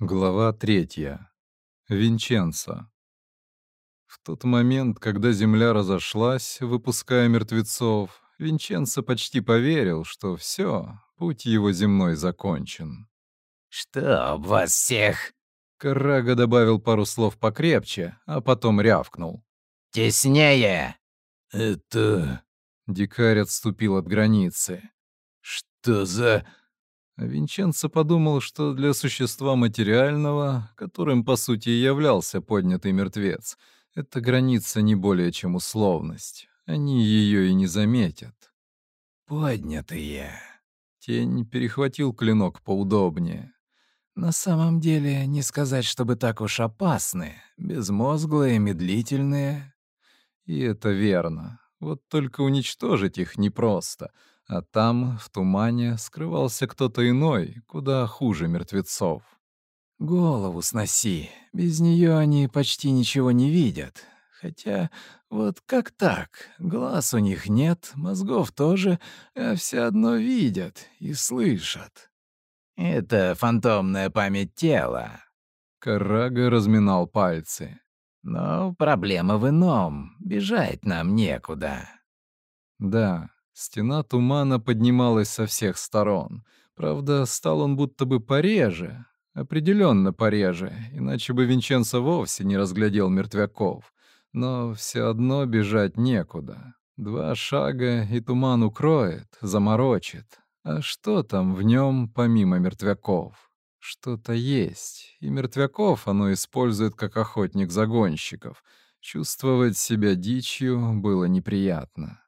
Глава третья. Винченцо. В тот момент, когда земля разошлась, выпуская мертвецов, Винченцо почти поверил, что все, путь его земной закончен. «Чтоб вас всех!» Карага добавил пару слов покрепче, а потом рявкнул. «Теснее!» «Это...» Дикарь отступил от границы. «Что за...» А Винченцо подумал, что для существа материального, которым по сути и являлся поднятый мертвец, эта граница не более чем условность. Они ее и не заметят. «Поднятые...» Тень перехватил клинок поудобнее. «На самом деле, не сказать, чтобы так уж опасны. Безмозглые, медлительные...» И это верно. Вот только уничтожить их непросто — а там, в тумане, скрывался кто-то иной, куда хуже мертвецов. «Голову сноси. Без нее они почти ничего не видят. Хотя вот как так? Глаз у них нет, мозгов тоже, а все одно видят и слышат». «Это фантомная память тела». Карага разминал пальцы. «Но проблема в ином. Бежать нам некуда». Да, Стена тумана поднималась со всех сторон. Правда, стал он будто бы пореже, определенно пореже, иначе бы Винченцо вовсе не разглядел мертвяков. Но все одно бежать некуда. Два шага, и туман укроет, заморочит. А что там в нем помимо мертвяков? Что-то есть, и мертвяков оно использует как охотник загонщиков. Чувствовать себя дичью было неприятно.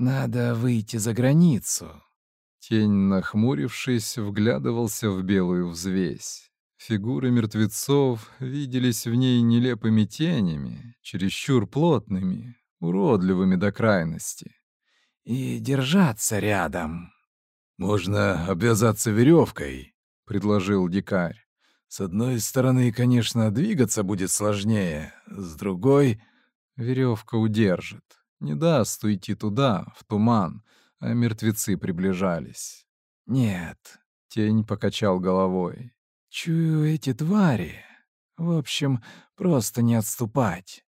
Надо выйти за границу. Тень, нахмурившись, вглядывался в белую взвесь. Фигуры мертвецов виделись в ней нелепыми тенями, чересчур плотными, уродливыми до крайности. И держаться рядом. «Можно обвязаться веревкой», — предложил дикарь. «С одной стороны, конечно, двигаться будет сложнее, с другой...» Веревка удержит. Не даст уйти туда, в туман, а мертвецы приближались. «Нет», — тень покачал головой. «Чую эти твари. В общем, просто не отступать».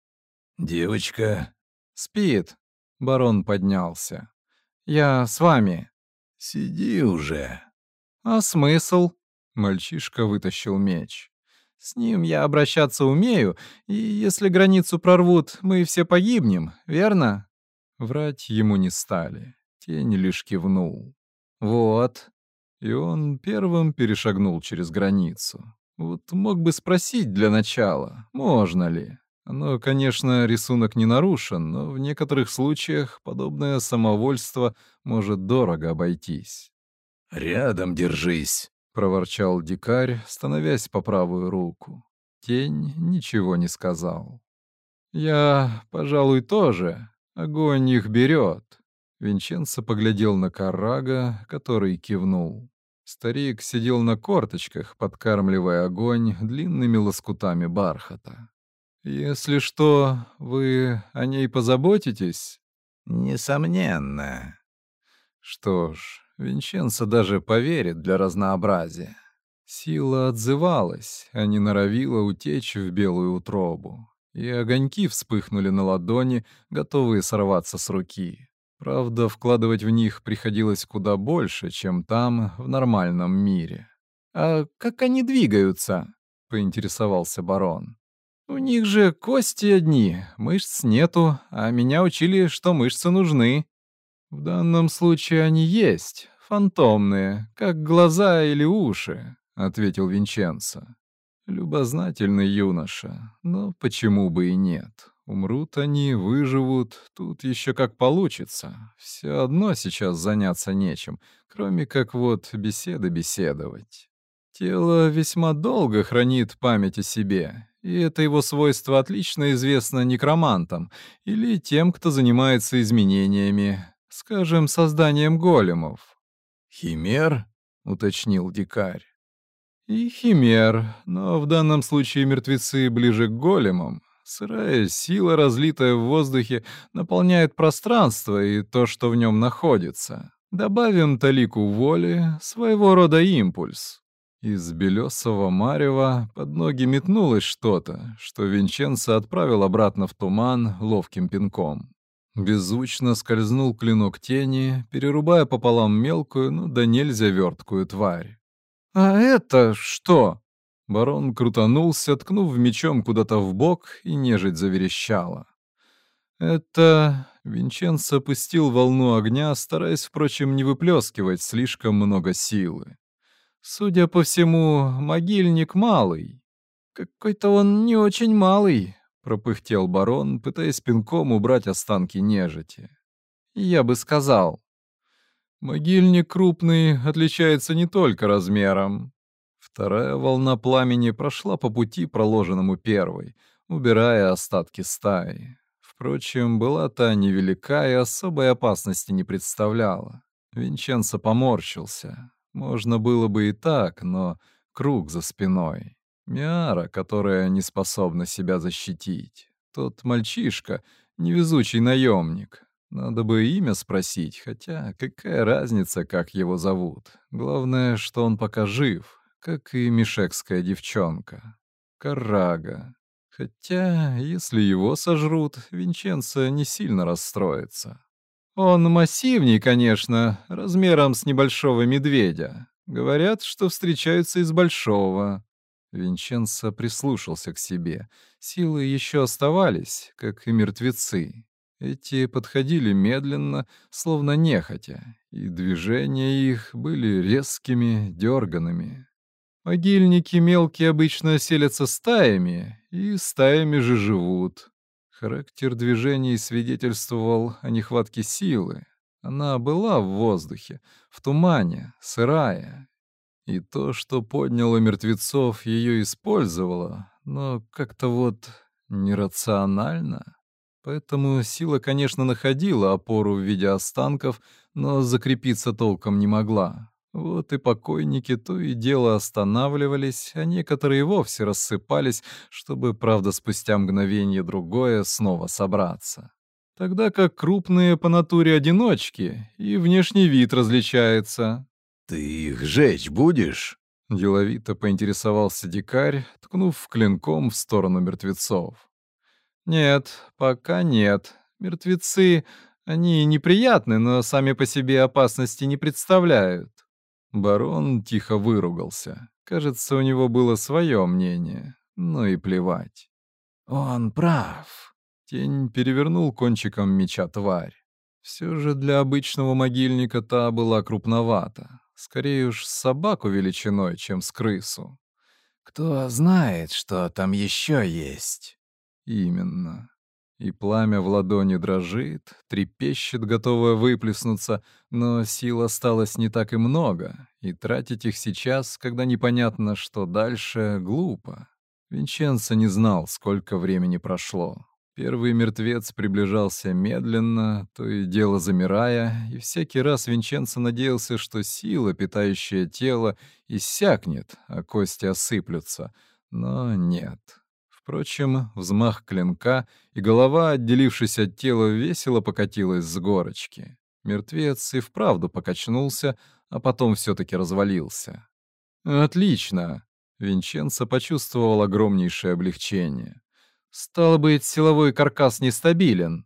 «Девочка...» «Спит», — барон поднялся. «Я с вами». «Сиди уже». «А смысл?» — мальчишка вытащил меч. С ним я обращаться умею, и если границу прорвут, мы все погибнем, верно?» Врать ему не стали. Тень лишь кивнул. «Вот». И он первым перешагнул через границу. Вот мог бы спросить для начала, можно ли. Но, конечно, рисунок не нарушен, но в некоторых случаях подобное самовольство может дорого обойтись. «Рядом держись», проворчал дикарь, становясь по правую руку. Тень ничего не сказал. «Я, пожалуй, тоже. Огонь их берет». Винченцо поглядел на Каррага, который кивнул. Старик сидел на корточках, подкармливая огонь длинными лоскутами бархата. «Если что, вы о ней позаботитесь?» «Несомненно». «Что ж, Винченцо даже поверит для разнообразия. Сила отзывалась, а не норовила утечь в белую утробу. И огоньки вспыхнули на ладони, готовые сорваться с руки. Правда, вкладывать в них приходилось куда больше, чем там, в нормальном мире. «А как они двигаются?» — поинтересовался барон. «У них же кости одни, мышц нету, а меня учили, что мышцы нужны». В данном случае они есть, фантомные, как глаза или уши, ответил Винченцо. Любознательный юноша, но почему бы и нет? Умрут они, выживут, тут еще как получится. Все одно сейчас заняться нечем, кроме как вот беседы беседовать. Тело весьма долго хранит память о себе, и это его свойство отлично известно некромантам или тем, кто занимается изменениями, Скажем, созданием големов. Химер? уточнил дикарь. И химер, но в данном случае мертвецы ближе к големам. Сырая сила, разлитая в воздухе, наполняет пространство и то, что в нем находится. Добавим талику воли, своего рода импульс. Из белесого марева под ноги метнулось что-то, что Винченцо отправил обратно в туман ловким пинком. Беззвучно скользнул клинок тени, перерубая пополам мелкую, ну да нельзя верткую тварь. «А это что?» Барон крутанулся, ткнув мечом куда-то в бок, и нежить заверещала. «Это...» — Винченцо опустил волну огня, стараясь, впрочем, не выплескивать слишком много силы. «Судя по всему, могильник малый. Какой-то он не очень малый, пропыхтел барон, пытаясь пинком убрать останки нежити. Я бы сказал. Могильник крупный отличается не только размером. Вторая волна пламени прошла по пути, проложенному первой, убирая остатки стаи. Впрочем, была та невелика и особой опасности не представляла. Винченцо поморщился. Можно было бы и так, но круг за спиной. Миара, которая не способна себя защитить. Тот мальчишка, невезучий наемник. Надо бы имя спросить, хотя какая разница, как его зовут. Главное, что он пока жив, как и мишекская девчонка. Карага. Хотя, если его сожрут, Винченцо не сильно расстроится. Он массивней, конечно, размером с небольшого медведя. Говорят, что встречаются из большого. Винченцо прислушался к себе. Силы еще оставались, как и мертвецы. Эти подходили медленно, словно нехотя, и движения их были резкими, дерганными. Могильники мелкие обычно селятся стаями, и стаями же живут. Характер движений свидетельствовал о нехватке силы. Она была в воздухе, в тумане, сырая, и то, что подняло мертвецов, ее использовало, но как-то вот нерационально. Поэтому сила, конечно, находила опору в виде останков, но закрепиться толком не могла. Вот и покойники то и дело останавливались, а некоторые вовсе рассыпались, чтобы, правда, спустя мгновение другое снова собраться. Тогда как крупные по натуре одиночки, и внешний вид различается. «Ты их жечь будешь?» — деловито поинтересовался дикарь, ткнув клинком в сторону мертвецов. «Нет, пока нет. Мертвецы, они неприятны, но сами по себе опасности не представляют». Барон тихо выругался. Кажется, у него было свое мнение. Ну и плевать. «Он прав». Тень перевернул кончиком меча тварь. Все же для обычного могильника та была крупновата. Скорее уж с собаку величиной, чем с крысу. Кто знает, что там еще есть. Именно. И пламя в ладони дрожит, трепещет, готовое выплеснуться, но сил осталось не так и много, и тратить их сейчас, когда непонятно, что дальше, глупо. Винченцо не знал, сколько времени прошло. Первый мертвец приближался медленно, то и дело замирая, и всякий раз Винченцо надеялся, что сила, питающая тело, иссякнет, а кости осыплются. Но нет. Впрочем, взмах клинка, и голова, отделившись от тела, весело покатилась с горочки. Мертвец и вправду покачнулся, а потом все таки развалился. «Отлично!» Винченцо почувствовал огромнейшее облегчение. Стало быть, силовой каркас нестабилен.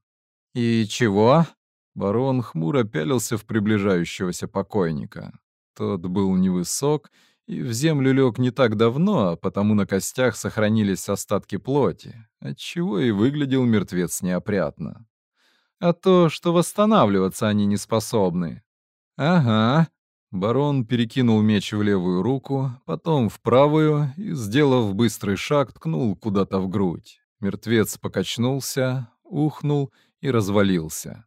И чего? Барон хмуро пялился в приближающегося покойника. Тот был невысок и в землю лег не так давно, а потому на костях сохранились остатки плоти, отчего и выглядел мертвец неопрятно. А то, что восстанавливаться они не способны. Ага. Барон перекинул меч в левую руку, потом в правую и, сделав быстрый шаг, ткнул куда-то в грудь. Мертвец покачнулся, ухнул и развалился.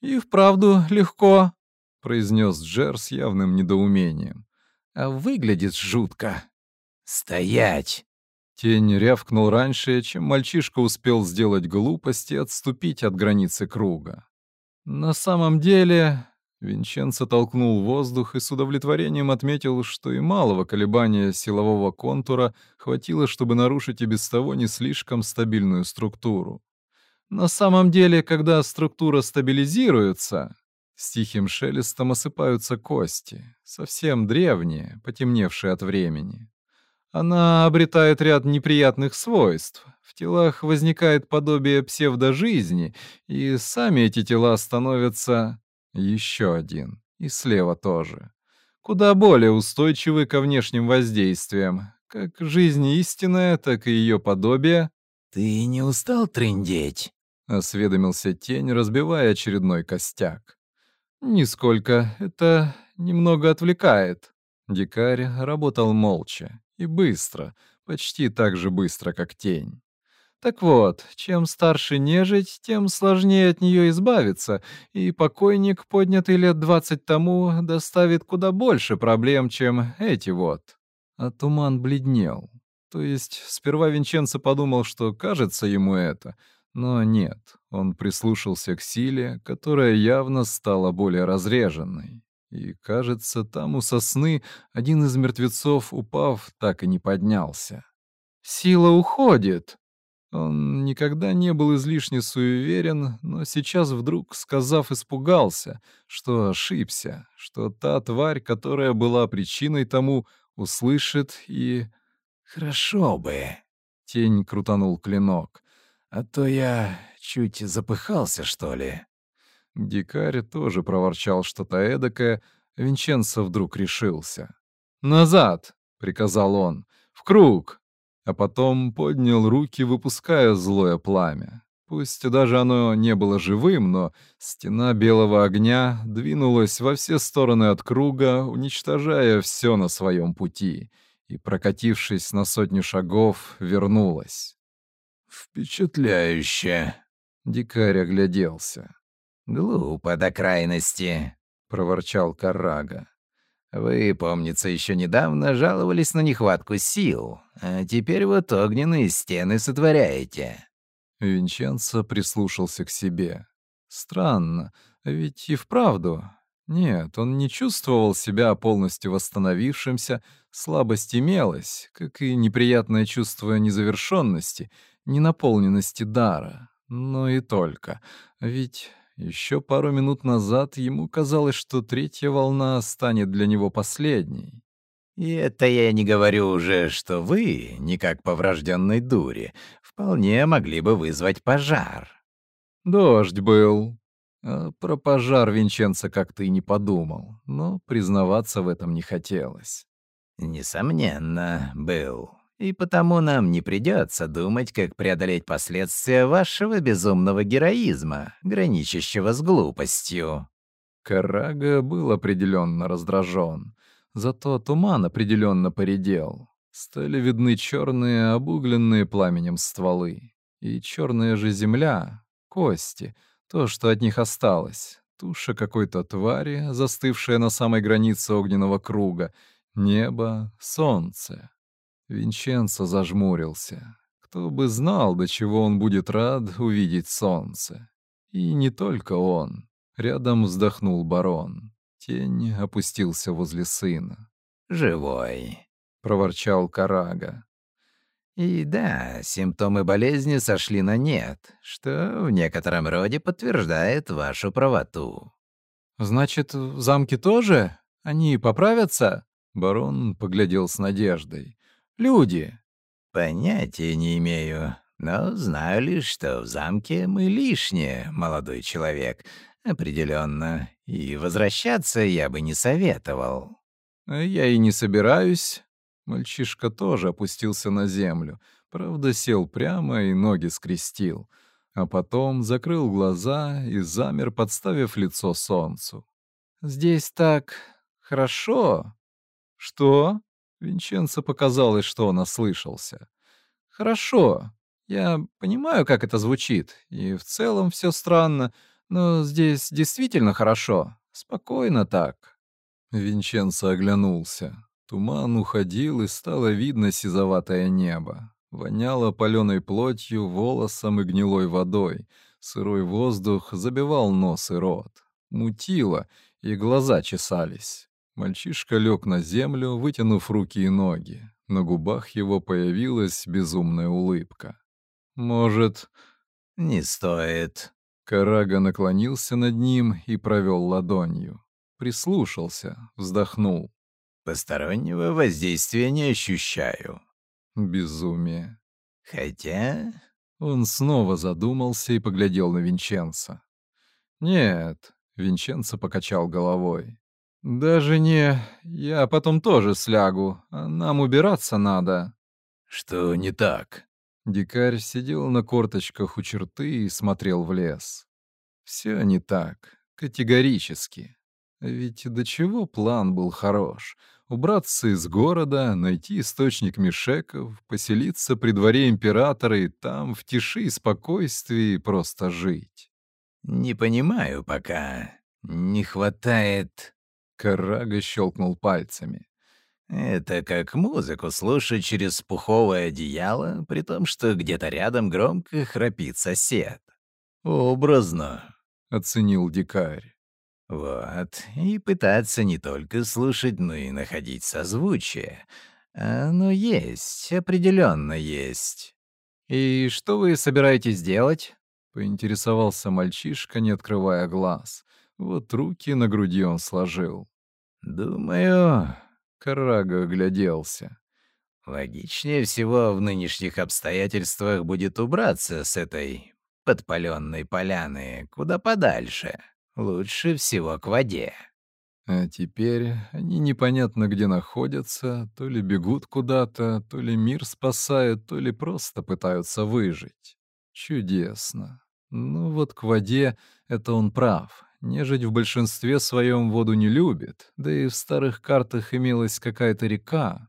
«И вправду легко», — произнес Джер с явным недоумением. «А выглядит жутко». «Стоять!» Тень рявкнул раньше, чем мальчишка успел сделать глупость и отступить от границы круга. На самом деле, Винченцо толкнул воздух и с удовлетворением отметил, что и малого колебания силового контура хватило, чтобы нарушить и без того не слишком стабильную структуру. На самом деле, когда структура стабилизируется, С тихим шелестом осыпаются кости, совсем древние, потемневшие от времени. Она обретает ряд неприятных свойств. В телах возникает подобие псевдожизни, и сами эти тела становятся... Еще один. И слева тоже. Куда более устойчивы ко внешним воздействиям. Как жизнь истинная, так и ее подобие. «Ты не устал трындеть?» — осведомился тень, разбивая очередной костяк. «Нисколько. Это немного отвлекает». Дикарь работал молча и быстро, почти так же быстро, как тень. Так вот, чем старше нежить, тем сложнее от нее избавиться, и покойник, поднятый лет двадцать тому, доставит куда больше проблем, чем эти вот. А туман бледнел. То есть сперва Винченцо подумал, что кажется ему это, но нет, он прислушался к силе, которая явно стала более разреженной. И, кажется, там у сосны один из мертвецов, упав, так и не поднялся. «Сила уходит!» Он никогда не был излишне суеверен, но сейчас вдруг, сказав, испугался, что ошибся, что та тварь, которая была причиной тому, услышит и... «Хорошо бы!» — тень крутанул клинок. «А то я чуть запыхался, что ли?» Дикарь тоже проворчал что-то эдакое. Винченцо вдруг решился. «Назад!» — приказал он. «В круг!» А потом поднял руки, выпуская злое пламя. Пусть даже оно не было живым, но стена белого огня двинулась во все стороны от круга, уничтожая все на своем пути, и, прокатившись на сотню шагов, вернулась. «Впечатляюще!» — дикарь огляделся. «Глупо до крайности», — проворчал Карага. «Вы, помнится, еще недавно жаловались на нехватку сил, а теперь вот огненные стены сотворяете». Винченцо прислушался к себе. Странно, ведь и вправду. Нет, он не чувствовал себя полностью восстановившимся, слабость имелась, как и неприятное чувство незавершенности, ненаполненности дара. Но и только. Ведь еще пару минут назад ему казалось, что третья волна станет для него последней. И это я не говорю уже, что вы, не как по врожденной дуре, вполне могли бы вызвать пожар. Дождь был. А про пожар Винченцо как-то и не подумал, но признаваться в этом не хотелось. Несомненно, был и потому нам не придется думать, как преодолеть последствия вашего безумного героизма, граничащего с глупостью». Карага был определенно раздражен, зато туман определенно поредел. Стали видны черные, обугленные пламенем стволы. И черная же земля, кости, то, что от них осталось, туша какой-то твари, застывшая на самой границе огненного круга, небо, солнце. Винченцо зажмурился. Кто бы знал, до чего он будет рад увидеть солнце. И не только он. Рядом вздохнул барон. Тень опустился возле сына. «Живой», — проворчал Карага. «И да, симптомы болезни сошли на нет, что в некотором роде подтверждает вашу правоту». «Значит, в замке тоже? Они поправятся?» Барон поглядел с надеждой люди?» «Понятия не имею, но знаю лишь, что в замке мы лишние, молодой человек, определенно, и возвращаться я бы не советовал». «Я и не собираюсь». Мальчишка тоже опустился на землю, правда, сел прямо и ноги скрестил, а потом закрыл глаза и замер, подставив лицо солнцу. «Здесь так хорошо». «Что?» Винченцо показалось, что он ослышался. «Хорошо. Я понимаю, как это звучит, и в целом все странно, но здесь действительно хорошо. Спокойно так». Винченцо оглянулся. Туман уходил, и стало видно сизоватое небо. Воняло паленой плотью, волосом и гнилой водой. Сырой воздух забивал нос и рот. Мутило, и глаза чесались. Мальчишка лег на землю, вытянув руки и ноги. На губах его появилась безумная улыбка. «Может...» «Не стоит». Карага наклонился над ним и провел ладонью. Прислушался, вздохнул. «Постороннего воздействия не ощущаю». Безумие. «Хотя...» Он снова задумался и поглядел на Винченца. «Нет», — Винченцо покачал головой. «Даже не... Я потом тоже слягу, а нам убираться надо». «Что не так?» Дикарь сидел на корточках у черты и смотрел в лес. Все не так, категорически. Ведь до чего план был хорош? Убраться из города, найти источник мешеков, поселиться при дворе императора и там в тиши и спокойствии просто жить. «Не понимаю пока. Не хватает...» Карага щелкнул пальцами. Это как музыку слушать через пуховое одеяло, при том, что где-то рядом громко храпит сосед. Образно, — оценил дикарь. Вот, и пытаться не только слушать, но и находить созвучие. Оно есть, определенно есть. «И что вы собираетесь делать?» — поинтересовался мальчишка, не открывая глаз. Вот руки на груди он сложил. «Думаю, Карага огляделся. Логичнее всего в нынешних обстоятельствах будет убраться с этой подпаленной поляны куда подальше. Лучше всего к воде. А теперь они непонятно где находятся, то ли бегут куда-то, то ли мир спасают, то ли просто пытаются выжить. Чудесно. Ну вот к воде это он прав. Нежить в большинстве своем воду не любит, да и в старых картах имелась какая-то река.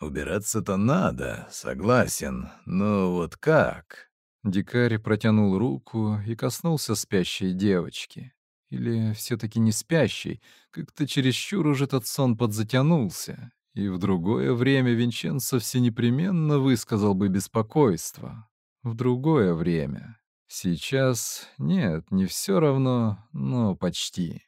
«Убираться-то надо, согласен, но вот как?» Дикарь протянул руку и коснулся спящей девочки. Или все таки не спящей, как-то чересчур уж этот сон подзатянулся, и в другое время Винченцо всенепременно высказал бы беспокойство. В другое время. Сейчас нет, не все равно, но почти.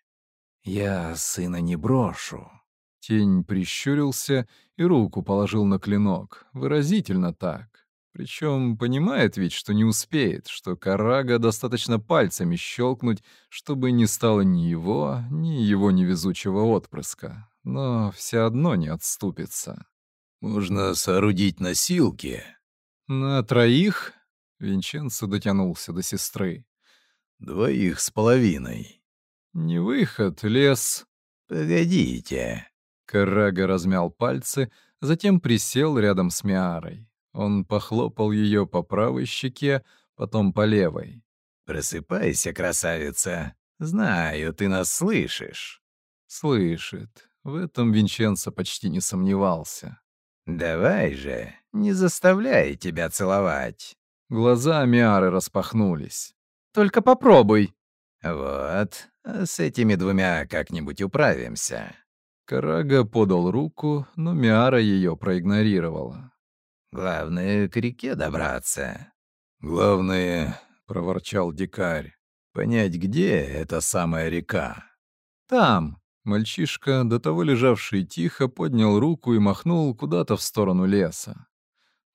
Я сына не брошу. Тень прищурился и руку положил на клинок, выразительно так. Причем понимает ведь, что не успеет, что Карага достаточно пальцами щелкнуть, чтобы не стало ни его, ни его невезучего отпрыска. Но все одно не отступится. «Можно соорудить носилки». «На троих?» Винченцо дотянулся до сестры. «Двоих с половиной». «Не выход, лес». «Погодите». Карага размял пальцы, затем присел рядом с Миарой. Он похлопал ее по правой щеке, потом по левой. «Просыпайся, красавица. Знаю, ты нас слышишь». «Слышит». В этом Винченцо почти не сомневался. «Давай же, не заставляй тебя целовать». Глаза Миары распахнулись. «Только попробуй!» «Вот, с этими двумя как-нибудь управимся». Карага подал руку, но Миара ее проигнорировала. «Главное, к реке добраться». «Главное, — проворчал дикарь, — понять, где эта самая река». «Там!» — мальчишка, до того лежавший тихо, поднял руку и махнул куда-то в сторону леса.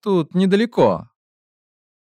«Тут недалеко».